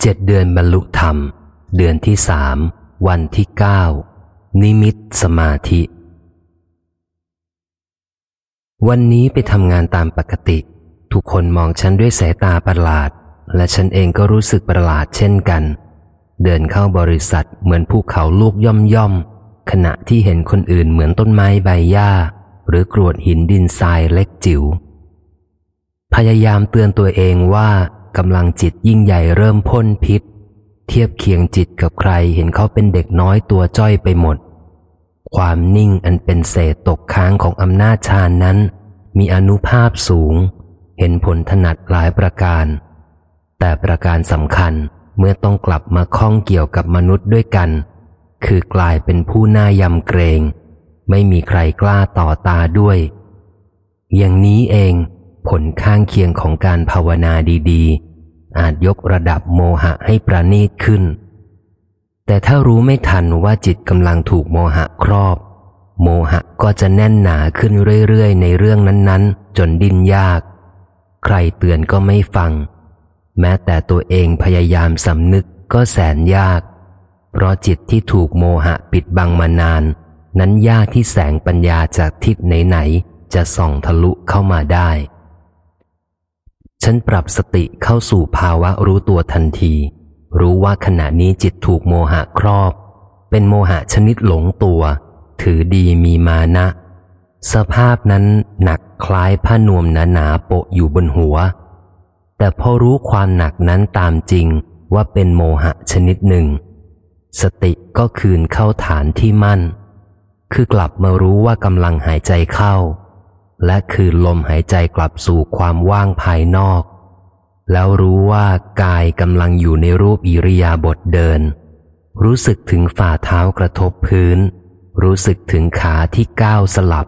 เจ็ดเดือนบรรลุธรรม เดือนที่สามวันที่เก้านิมิตสมาธิ วันนี้ไปทำงานตามปกติ ทุกคนมองฉันด้วยสายตาประหลาด และฉันเองก็รู้สึกประหลาดเช่นกัน เดินเข้าบริษัทเหมือนภูเขาลูกย่อมย่อม ขณะที่เห็นคนอื่นเหมือนต้นไม้ใบหญ้า หรือกรวดหินดินทรายเล็กจิ๋วพยายามเตือนตัวเองว่า กำลังจิตยิ่งใหญ่เริ่มพ่นพิษ เทียบเคียงจิตกับใครเห็นเขาเป็นเด็กน้อยตัวจ้อยไปหมด ความนิ่งอันเป็นเศษตกค้างของอำนาจฌานนั้น มีอนุภาพสูง เห็นผลถนัดหลายประการ แต่ประการสำคัญเมื่อต้องกลับมาข้องเกี่ยวกับมนุษย์ด้วยกัน คือกลายเป็นผู้น่ายำเกรง ไม่มีใครกล้าต่อตาด้วย อย่างนี้เอง ผลข้างเคียงของการภาวนาดีๆ อาจยกระดับโมหะให้ประณีตขึ้น แต่ถ้ารู้ไม่ทันว่าจิตกำลังถูกโมหะครอบ โมหะก็จะแน่นหนาขึ้นเรื่อยๆ ในเรื่องนั้นๆ จนดิ้นยาก ใครเตือนก็ไม่ฟัง แม้แต่ตัวเองพยายามสำนึกก็แสนยาก เพราะจิตที่ถูกโมหะปิดบังมานาน นั้นยากที่แสงปัญญาจากทิศไหนๆจะส่องทะลุเข้ามาได้ ฉันปรับสติเข้าสู่ภาวะรู้ตัวทันที รู้ว่าขณะนี้จิตถูกโมหะครอบ เป็นโมหะชนิดหลงตัว ถือดีมีมานะ สภาพนั้นหนักคล้ายผ้านวมหนาหนาโปะอยู่บนหัว แต่พอรู้ความหนักนั้นตามจริงว่าเป็นโมหะชนิดหนึ่ง สติก็คืนเข้าฐานที่มั่น คือกลับมารู้ว่ากำลังหายใจเข้า และคืนลมหายใจกลับสู่ความว่างภายนอก แล้วรู้ว่ากายกำลังอยู่ในรูปอิริยาบถเดิน รู้สึกถึงฝ่าเท้ากระทบพื้น รู้สึกถึงขาที่ก้าวสลับ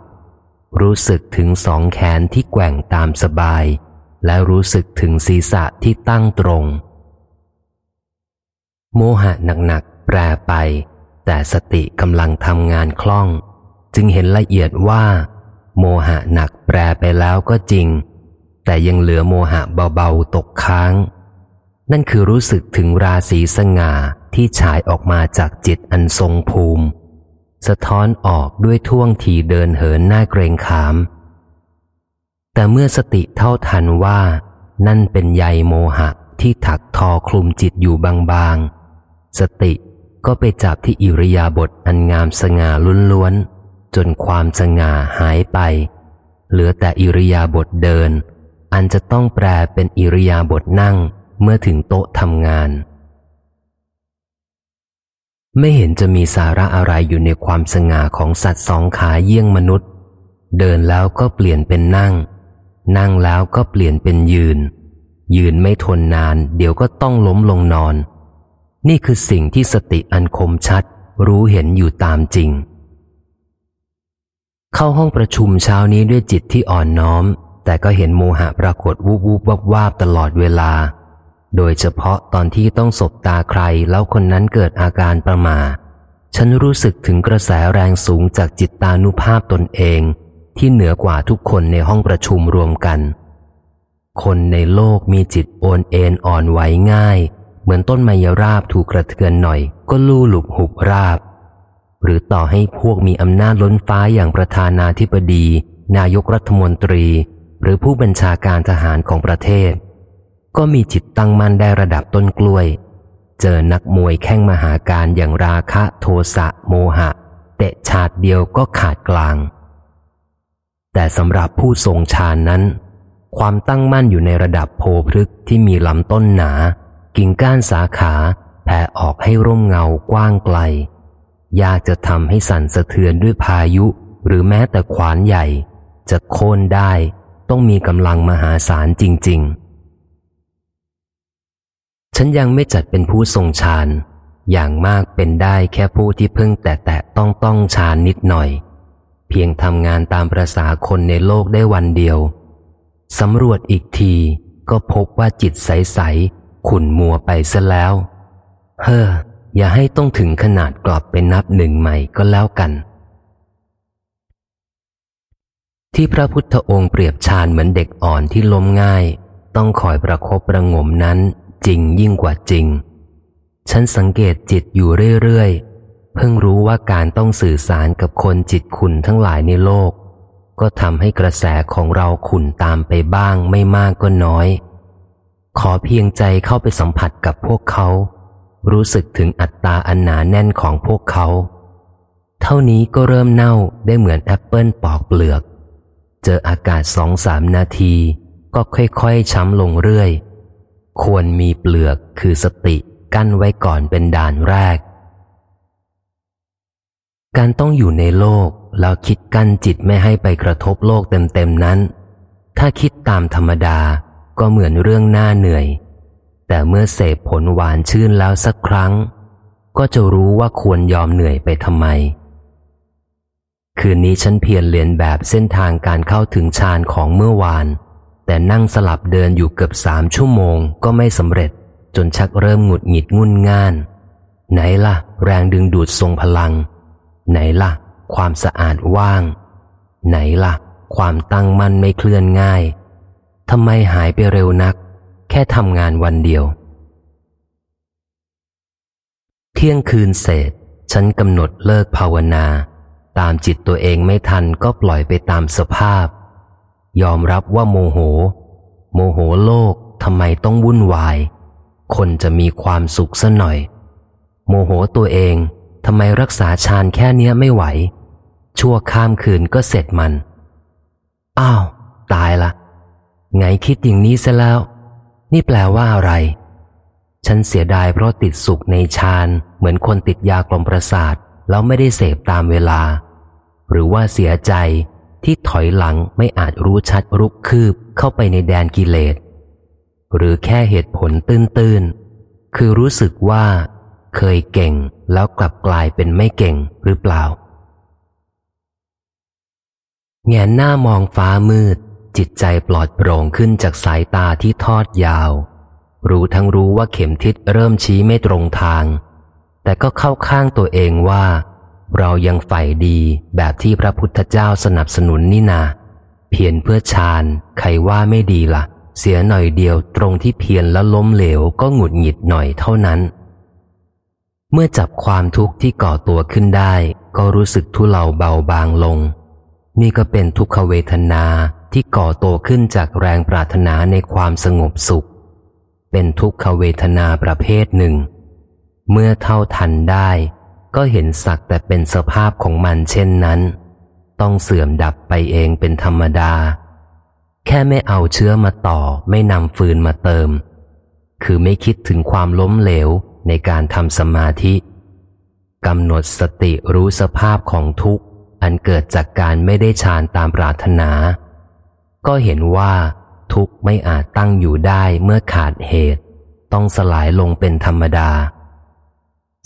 รู้สึกถึงสองแขนที่แกว่งตามสบาย และรู้สึกถึงศีรษะที่ตั้งตรง โมหะหนักๆแปรไป แต่สติกำลังทำงานคล่อง จึงเห็นละเอียดว่า โมหะหนักแปรไปแล้วก็จริง แต่ยังเหลือโมหะเบาๆตกค้าง นั่นคือรู้สึกถึงราศีสง่าที่ฉายออกมาจากจิตอันทรงภูมิ สะท้อนออกด้วยท่วงทีเดินเหินหน้าเกรงขาม แต่เมื่อสติเท่าทันว่า นั่นเป็นใยโมหะที่ถักทอคลุมจิตอยู่บางๆ สติก็ไปจับที่อิริยาบถอันงามสง่าล้วน จนความสง่าหายไป เหลือแต่อิริยาบถเดิน อันจะต้องแปลเป็นอิริยาบถนั่งเมื่อถึงโต๊ะทำงาน ไม่เห็นจะมีสาระอะไรอยู่ในความสง่าของสัตว์สองขาเยี่ยงมนุษย์ เดินแล้วก็เปลี่ยนเป็นนั่ง นั่งแล้วก็เปลี่ยนเป็นยืน ยืนไม่ทนนาน เดี๋ยวก็ต้องล้มลงนอน นี่คือสิ่งที่สติอันคมชัด รู้เห็นอยู่ตามจริง เข้าห้องประชุมเช้านี้ด้วยจิตที่อ่อนน้อม แต่ก็เห็นโมหะปรากฏวูบวูบวับวาบตลอดเวลา โดยเฉพาะตอนที่ต้องสบตาใครแล้วคนนั้นเกิดอาการประมา ฉันรู้สึกถึงกระแสแรงสูงจากจิตตานุภาพตนเอง ที่เหนือกว่าทุกคนในห้องประชุมรวมกัน คนในโลกมีจิตโอนเอ็นอ่อนไหวง่าย เหมือนต้นไมยราบถูกกระเทือนหน่อย ก็ลู่หลุบหุบราบ หรือต่อให้พวกมีอำนาจล้นฟ้าอย่างประธานาธิบดี นายกรัฐมนตรี หรือผู้บัญชาการทหารของประเทศ ก็มีจิตตั้งมั่นได้ระดับต้นกล้วย เจอนักมวยแข่งมหาการอย่างราคะโทสะโมหะ เตะชาติเดียวก็ขาดกลาง แต่สำหรับผู้ทรงฌานนั้น ความตั้งมั่นอยู่ในระดับโพพฤกที่มีลำต้นหนา กิ่งก้านสาขาแผ่ออกให้ร่มเงากว้างไกล ยากจะทำให้สั่นสะเทือนด้วยพายุ หรือแม้แต่ขวานใหญ่ จะโค่นได้ต้องมีกำลังมหาศาลจริง ๆ ฉันยังไม่จัดเป็นผู้ทรงฌาน อย่างมากเป็นได้แค่ผู้ที่เพิ่งแต่แต่ต้องต้องฌานนิดหน่อย เพียงทำงานตามประษาคนในโลกได้วันเดียวสำรวจอีกทีก็พบว่าจิตใส ๆ ขุ่นมัวไปซะแล้ว เฮ้อ อย่าให้ต้องถึงขนาดกลับไปนับหนึ่งใหม่ก็แล้วกัน ที่พระพุทธองค์เปรียบฌานเหมือนเด็กอ่อนที่ล้มง่าย ต้องคอยประครบประงมนั้นจริงยิ่งกว่าจริง ฉันสังเกตจิตอยู่เรื่อยๆ เพิ่งรู้ว่าการต้องสื่อสารกับคนจิตขุนทั้งหลายในโลก ก็ทำให้กระแสของเราขุนตามไปบ้างไม่มากก็น้อย ขอเพียงใจเข้าไปสัมผัสกับพวกเขา รู้สึกถึงอัตตาอันหนาแน่นของพวกเขา เท่านี้ก็เริ่มเน่าได้เหมือนแอปเปิลปอกเปลือก เจออากาศสองสามนาที ก็ค่อยๆช้ำลงเรื่อย ควรมีเปลือกคือสติกั้นไว้ก่อนเป็นด่านแรก การต้องอยู่ในโลกแล้วคิดกั้นจิตไม่ให้ไปกระทบโลกเต็มๆนั้น ถ้าคิดตามธรรมดาก็เหมือนเรื่องหน่าเหนื่อย แต่เมื่อเสพผลหวานชื่นแล้วสักครั้ง ก็จะรู้ว่าควรยอมเหนื่อยไปทำไม คืนนี้ฉันเพียรเรียนแบบเส้นทางการเข้าถึงฌานของเมื่อวาน แต่นั่งสลับเดินอยู่เกือบสามชั่วโมงก็ไม่สำเร็จ จนชักเริ่มหงุดหงิดงุนง่าน ไหนล่ะ แรงดึงดูดทรงพลัง ไหนล่ะ ความสะอาดว่าง ไหนล่ะ ความตั้งมั่นไม่เคลื่อนง่ายทำไมหายไปเร็วนัก แค่ทำงานวันเดียว เที่ยงคืนเศษฉันกำหนดเลิกภาวนา ตามจิตตัวเองไม่ทันก็ปล่อยไปตามสภาพ ยอมรับว่าโมโห โมโหโลกทำไมต้องวุ่นวาย คนจะมีความสุขซะหน่อย โมโหตัวเองทำไมรักษาฌานแค่เนี้ยไม่ไหว ชั่วข้ามคืนก็เสร็จมัน อ้าว ตายละไงคิดอย่างนี้ซะแล้ว นี่แปลว่าอะไร ฉันเสียดายเพราะติดสุขในฌานเหมือนคนติดยากลมประสาทแล้วไม่ได้เสพตามเวลา หรือว่าเสียใจที่ถอยหลังไม่อาจรู้ชัดรุกคืบเข้าไปในแดนกิเลส หรือแค่เหตุผลตื้นๆ คือรู้สึกว่า เคยเก่งแล้วกลับกลายเป็นไม่เก่งหรือเปล่าแงนหน้ามองฟ้ามืด จิตใจปลอดโปร่งขึ้นจากสายตาที่ทอดยาว รู้ทั้งรู้ว่าเข็มทิศเริ่มชี้ไม่ตรงทาง แต่ก็เข้าข้างตัวเองว่า เรายังใฝ่ดีแบบที่พระพุทธเจ้าสนับสนุนนี่นา เพียรเพื่อฌานใครว่าไม่ดีละ่ะ เสียหน่อยเดียวตรงที่เพียรแล้วล้มเหลวก็หงุดหงิดหน่อยเท่านั้น เมื่อจับความทุกข์ที่ก่อตัวขึ้นได้ ก็รู้สึกทุเลาเบาบางลง นี่ก็เป็นทุกขเวทนา ที่ก่อตัวขึ้นจากแรงปรารถนาในความสงบสุข เป็นทุกขเวทนาประเภทหนึ่ง เมื่อเท่าทันได้ ก็เห็นสักแต่เป็นสภาพของมันเช่นนั้น ต้องเสื่อมดับไปเองเป็นธรรมดา แค่ไม่เอาเชื้อมาต่อไม่นำฟืนมาเติม คือไม่คิดถึงความล้มเหลวในการทำสมาธิกำหนดสติรู้สภาพของทุกข์ อันเกิดจากการไม่ได้ฌานตามปรารถนา ก็เห็นว่าทุกไม่อาจตั้งอยู่ได้เมื่อขาดเหตุ ต้องสลายลงเป็นธรรมดา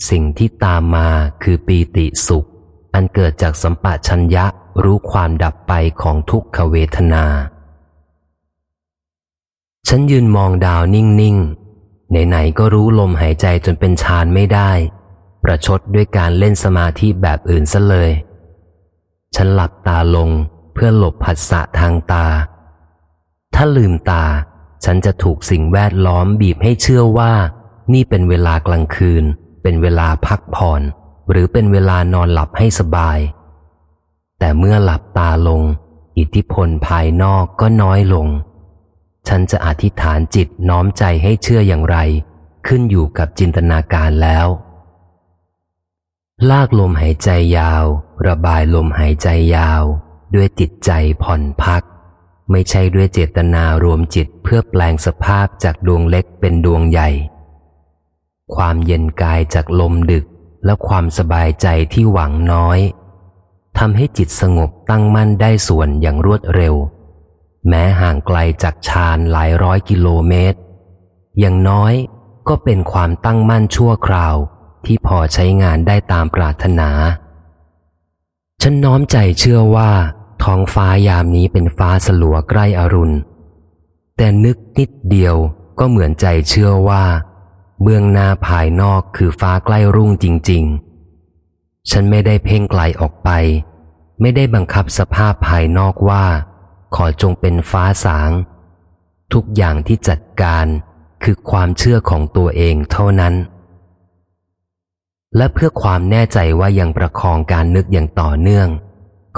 สิ่งที่ตามมาคือปีติสุข อันเกิดจากสัมปะชัญญะรู้ความดับไปของทุกขเวทนา ฉันยืนมองดาวนิ่งๆไหนๆก็รู้ลมหายใจจนเป็นฌานไม่ได้ ประชดด้วยการเล่นสมาธิแบบอื่นซะเลย ฉันหลับตาลง เพื่อหลบผัสสะทางตา ถ้าลืมตา ฉันจะถูกสิ่งแวดล้อมบีบให้เชื่อว่า นี่เป็นเวลากลางคืน เป็นเวลาพักผ่อน หรือเป็นเวลานอนหลับให้สบาย แต่เมื่อหลับตาลง อิทธิพลภายนอกก็น้อยลง ฉันจะอธิษฐานจิตน้อมใจให้เชื่ออย่างไร ขึ้นอยู่กับจินตนาการแล้วลากลมหายใจยาว ระบายลมหายใจยาว ด้วยจิตใจผ่อนพัก ไม่ใช่ด้วยเจตนารวมจิตเพื่อแปลงสภาพจากดวงเล็กเป็นดวงใหญ่ ความเย็นกายจากลมดึกและความสบายใจที่หวังน้อยทำให้จิตสงบตั้งมั่นได้ส่วนอย่างรวดเร็ว แม้ห่างไกลจากฌานหลายร้อยกิโลเมตร อย่างน้อยก็เป็นความตั้งมั่นชั่วคราวที่พอใช้งานได้ตามปรารถนา ฉันน้อมใจเชื่อว่า ท้องฟ้ายามนี้เป็นฟ้าสลัวใกล้อรุณ แต่นึกนิดเดียวก็เหมือนใจเชื่อว่า เบื้องหน้าภายนอกคือฟ้าใกล้รุ่งจริง ๆ ฉันไม่ได้เพ่งไกลออกไป ไม่ได้บังคับสภาพภายนอกว่า ขอจงเป็นฟ้าสาง ทุกอย่างที่จัดการคือความเชื่อของตัวเองเท่านั้น และเพื่อความแน่ใจว่ายังประคองการนึกอย่างต่อเนื่อง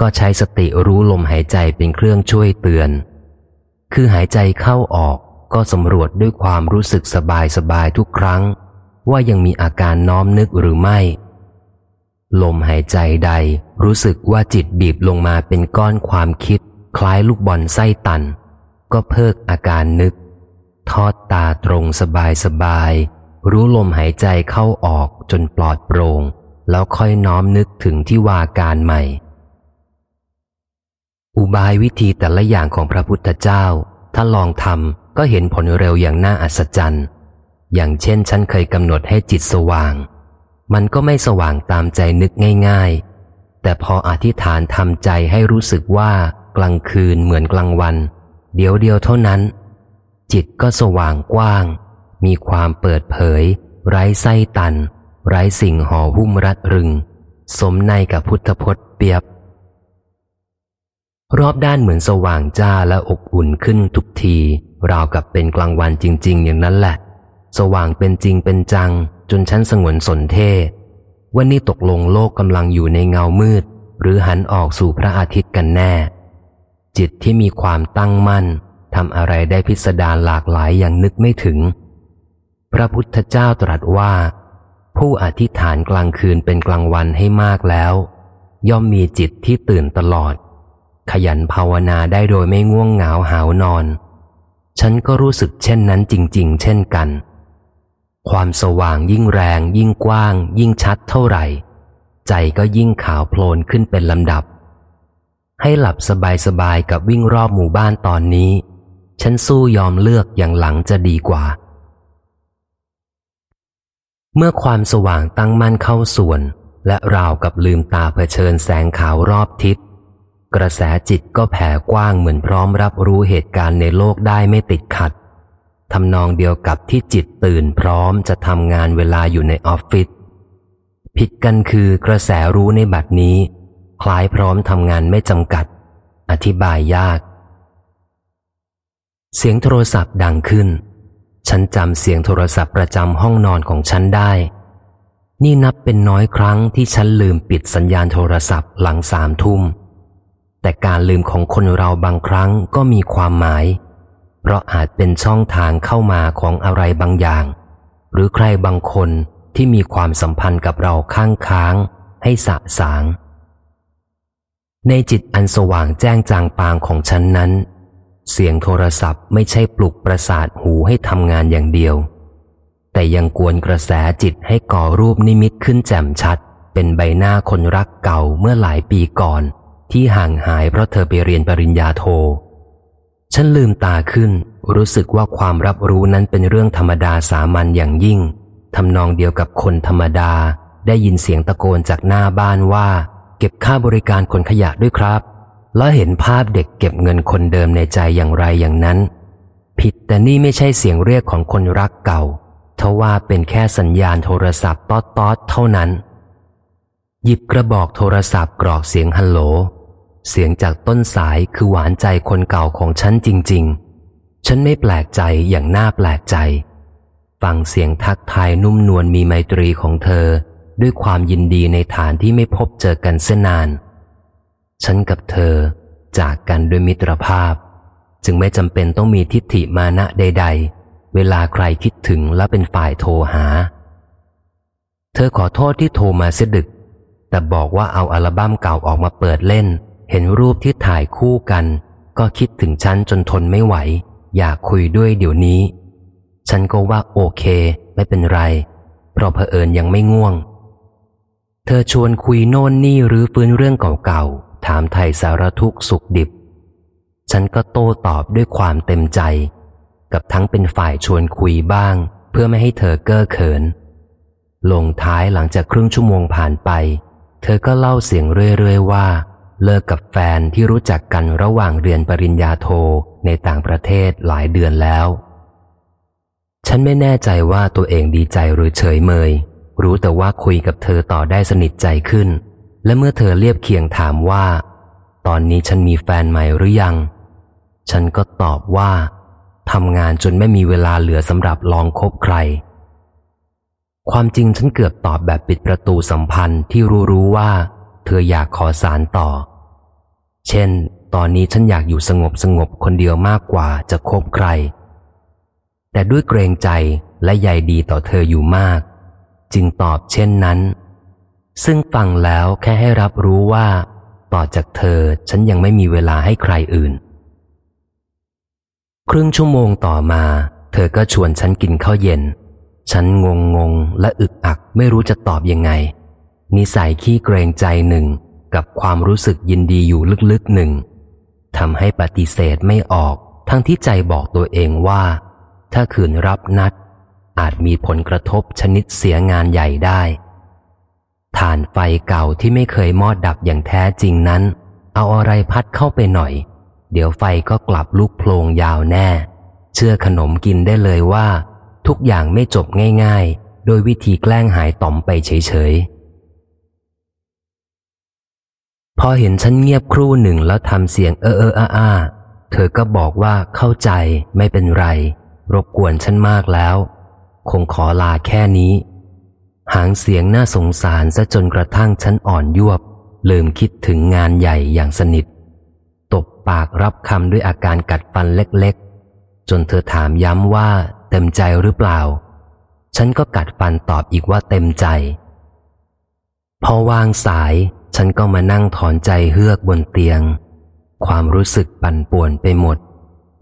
ก็ใช้สติรู้ลมหายใจเป็นเครื่องช่วยเตือน คือหายใจเข้าออกก็สำรวจด้วยความรู้สึกสบายสบายทุกครั้ง ว่ายังมีอาการน้อมนึกหรือไม่ ลมหายใจใดรู้สึกว่าจิตบีบลงมาเป็นก้อนความคิด คล้ายลูกบอลไส้ตัน ก็เพิกอาการนึก ทอดตาตรงสบายสบาย รู้ลมหายใจเข้าออกจนปลอดโปร่งแล้วค่อยน้อมนึกถึงที่วาการใหม่ อุบายวิธีแต่ละอย่างของพระพุทธเจ้า ถ้าลองทำก็เห็นผลเร็วอย่างน่าอัศจรรย์ อย่างเช่นฉันเคยกำหนดให้จิตสว่าง มันก็ไม่สว่างตามใจนึกง่าย ๆ แต่พออธิษฐานทำใจให้รู้สึกว่ากลางคืนเหมือนกลางวัน เดียวเดียวเท่านั้น จิตก็สว่างกว้าง มีความเปิดเผย ไร้ไส้ตัน ไร้สิ่งห่อหุ้มรัดรึง สมในกับพุทธพจน์เปียบ รอบด้านเหมือนสว่างจ้าและอบอุ่นขึ้นทุกที ราวกับเป็นกลางวันจริง ๆ อย่างนั้นแหละ สว่างเป็นจริงเป็นจัง จนฉันสงวนสนเทว่านี่ตกลงโลกกำลังอยู่ในเงามืด หรือหันออกสู่พระอาทิตย์กันแน่ จิตที่มีความตั้งมั่นทำอะไรได้พิสดารหลากหลายอย่างนึกไม่ถึง พระพุทธเจ้าตรัสว่า ผู้อธิษฐานกลางคืนเป็นกลางวันให้มากแล้ว ย่อมมีจิตที่ตื่นตลอด ขยันภาวนาได้โดยไม่ง่วงเหงาหาวนอน ฉันก็รู้สึกเช่นนั้นจริง ๆ เช่นกัน ความสว่างยิ่งแรง ยิ่งกว้าง ยิ่งชัดเท่าไหร่ ใจก็ยิ่งขาวโพลนขึ้นเป็นลำดับ ให้หลับสบายๆกับวิ่งรอบหมู่บ้านตอนนี้ ฉันสู้ยอมเลือกอย่างหลังจะดีกว่า เมื่อความสว่างตั้งมั่นเข้าส่วน และราวกับลืมตาเผชิญแสงขาวรอบทิศ กระแสจิตก็แผ่กว้างเหมือนพร้อมรับรู้เหตุการณ์ในโลกได้ไม่ติดขัดทำนองเดียวกับที่จิตตื่นพร้อมจะทำงานเวลาอยู่ในออฟฟิศผิดกันคือกระแสรู้ในบัดนี้ คล้ายพร้อมทำงานไม่จำกัด อธิบายยาก เสียงโทรศัพท์ดังขึ้น ฉันจำเสียงโทรศัพท์ประจำห้องนอนของฉันได้ นี่นับเป็นน้อยครั้งที่ฉันลืมปิดสัญญาณโทรศัพท์หลังสามทุ่ม แต่การลืมของคนเราบางครั้งก็มีความหมาย เพราะอาจเป็นช่องทางเข้ามาของอะไรบางอย่าง หรือใครบางคนที่มีความสัมพันธ์กับเราข้างค้าง ให้สะสาง ในจิตอันสว่างแจ้งจางปางของฉันนั้น เสียงโทรศัพท์ไม่ใช่ปลุกประสาทหูให้ทำงานอย่างเดียว แต่ยังกวนกระแสจิตให้ก่อรูปนิมิตขึ้นแจ่มชัด เป็นใบหน้าคนรักเก่าเมื่อหลายปีก่อน ที่ห่างหายเพราะเธอไปเรียนปริญญาโท ฉันลืมตาขึ้น รู้สึกว่าความรับรู้นั้นเป็นเรื่องธรรมดาสามัญอย่างยิ่งทำนองเดียวกับคนธรรมดา ได้ยินเสียงตะโกนจากหน้าบ้านว่า เก็บค่าบริการคนขยะด้วยครับ แล้วเห็นภาพเด็กเก็บเงินคนเดิมในใจอย่างไรอย่างนั้น ผิดแต่นี่ไม่ใช่เสียงเรียกของคนรักเก่าทว่าเป็นแค่สัญญาณโทรศัพท์ต๊อดต๊อดเท่านั้น หยิบกระบอกโทรศัพท์กรอกเสียงฮัลโหล เสียงจากต้นสายคือหวานใจคนเก่าของฉันจริง ๆ ฉันไม่แปลกใจอย่างน่าแปลกใจ ฟังเสียงทักทายนุ่มนวลมีไมตรีของเธอ ด้วยความยินดีในฐานที่ไม่พบเจอกันเส้นนาน ฉันกับเธอจากกันด้วยมิตรภาพ จึงไม่จำเป็นต้องมีทิฏฐิมานะใด ๆ เวลาใครคิดถึงและเป็นฝ่ายโทรหา เธอขอโทษที่โทรมาเสียดึก แต่บอกว่าเอาอัลบั้มเก่าออกมาเปิดเล่น เห็นรูปที่ถ่ายคู่กัน ก็คิดถึงฉันจนทนไม่ไหว อยากคุยด้วยเดี๋ยวนี้ ฉันก็ว่าโอเค ไม่เป็นไร เพราะเผอิญยังไม่ง่วง เธอชวนคุยโน่นนี่หรือฟื้นเรื่องเก่าๆ ถามไถ่สารทุกสุขดิบ ฉันก็โต้ตอบด้วยความเต็มใจ กับทั้งเป็นฝ่ายชวนคุยบ้าง เพื่อไม่ให้เธอเก้อเขิน ลงท้ายหลังจากครึ่งชั่วโมงผ่านไป เธอก็เล่าเสียงเรื่อยๆว่า เลิกกับแฟนที่รู้จักกันระหว่างเรียนปริญญาโทในต่างประเทศหลายเดือนแล้ว ฉันไม่แน่ใจว่าตัวเองดีใจหรือเฉยเมย รู้แต่ว่าคุยกับเธอต่อได้สนิทใจขึ้น และเมื่อเธอเรียบเคียงถามว่า ตอนนี้ฉันมีแฟนใหม่หรือยัง ฉันก็ตอบว่าทำงานจนไม่มีเวลาเหลือสำหรับลองคบใคร ความจริงฉันเกือบตอบแบบปิดประตูสัมพันธ์ที่รู้รู้ว่า เธออยากขอสารต่อ เช่น ตอนนี้ฉันอยากอยู่สงบสงบคนเดียวมากกว่าจะคบใคร แต่ด้วยเกรงใจและใยดีต่อเธออยู่มาก จึงตอบเช่นนั้น ซึ่งฟังแล้วแค่ให้รับรู้ว่า ต่อจากเธอฉันยังไม่มีเวลาให้ใครอื่น ครึ่งชั่วโมงต่อมา เธอก็ชวนฉันกินข้าวเย็น ฉันงงงงและอึกอักไม่รู้จะตอบยังไงนิสัยขี้เกรงใจหนึ่ง กับความรู้สึกยินดีอยู่ลึกๆหนึ่งทำให้ปฏิเสธไม่ออก ทั้งที่ใจบอกตัวเองว่า ถ้าขืนรับนัด อาจมีผลกระทบชนิดเสียงานใหญ่ได้ฐานไฟเก่าที่ไม่เคยมอดดับอย่างแท้จริงนั้น เอาอะไรพัดเข้าไปหน่อย เดี๋ยวไฟก็กลับลุกโพลงยาวแน่ เชื่อขนมกินได้เลยว่า ทุกอย่างไม่จบง่าย ๆ โดยวิธีแกล้งหายต่อมไปเฉยๆ พอเห็นฉันเงียบครู่หนึ่งแล้วทำเสียงเออเอออาอาเธอก็บอกว่าเข้าใจไม่เป็นไร รบกวนฉันมากแล้ว คงขอลาแค่นี้ หางเสียงน่าสงสารซะจนกระทั่งฉันอ่อนยวบ ลืมคิดถึงงานใหญ่อย่างสนิท ตบปากรับคำด้วยอาการกัดฟันเล็กๆ จนเธอถามย้ำว่าเต็มใจหรือเปล่า ฉันก็กัดฟันตอบอีกว่าเต็มใจ พอวางสาย ฉันก็มานั่งถอนใจเฮือกบนเตียง ความรู้สึกปั่นป่วนไปหมด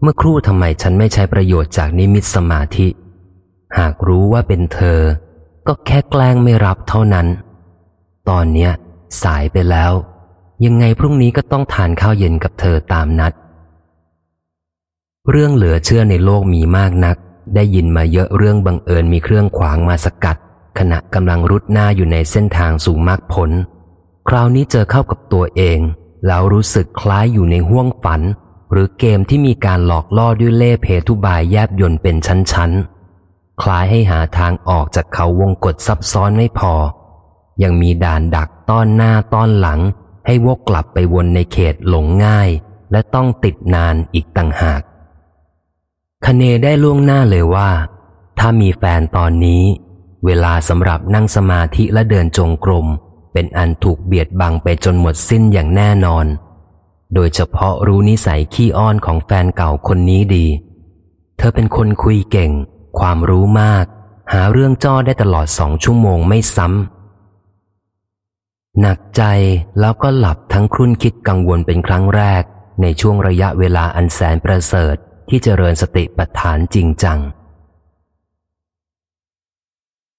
เมื่อครู่ทำไมฉันไม่ใช้ประโยชน์จากนิมิตสมาธิ หากรู้ว่าเป็นเธอ ก็แค่แกล้งไม่รับเท่านั้น ตอนเนี้ย สายไปแล้ว ยังไงพรุ่งนี้ก็ต้องทานข้าวเย็นกับเธอตามนัด เรื่องเหลือเชื่อในโลกมีมากนัก ได้ยินมาเยอะเรื่องบังเอิญมีเครื่องขวางมาสกัด ขณะกำลังรุดหน้าอยู่ในเส้นทางสู่มรรคผล คราวนี้เจอเข้ากับตัวเอง แล้วรู้สึกคล้ายอยู่ในห้วงฝัน หรือเกมที่มีการหลอกล่อด้วยเล่เพทุบายแยบยนเป็นชั้นๆ คล้ายให้หาทางออกจากเขาวงกฏซับซ้อนไม่พอ ยังมีด่านดักต้อนหน้าต้อนหลัง ให้วกกลับไปวนในเขตหลงง่าย และต้องติดนานอีกต่างหากคเนได้ล่วงหน้าเลยว่า ถ้ามีแฟนตอนนี้ เวลาสำหรับนั่งสมาธิและเดินจงกรม เป็นอันถูกเบียดบังไปจนหมดสิ้นอย่างแน่นอน โดยเฉพาะรู้นิสัยขี้อ้อนของแฟนเก่าคนนี้ดี เธอเป็นคนคุยเก่ง ความรู้มาก หาเรื่องจ้อได้ตลอดสองชั่วโมงไม่ซ้ำหนักใจแล้วก็หลับทั้งครุ่นคิดกังวลเป็นครั้งแรก ในช่วงระยะเวลาอันแสนประเสริฐที่เจริญสติปัฏฐานจริงจัง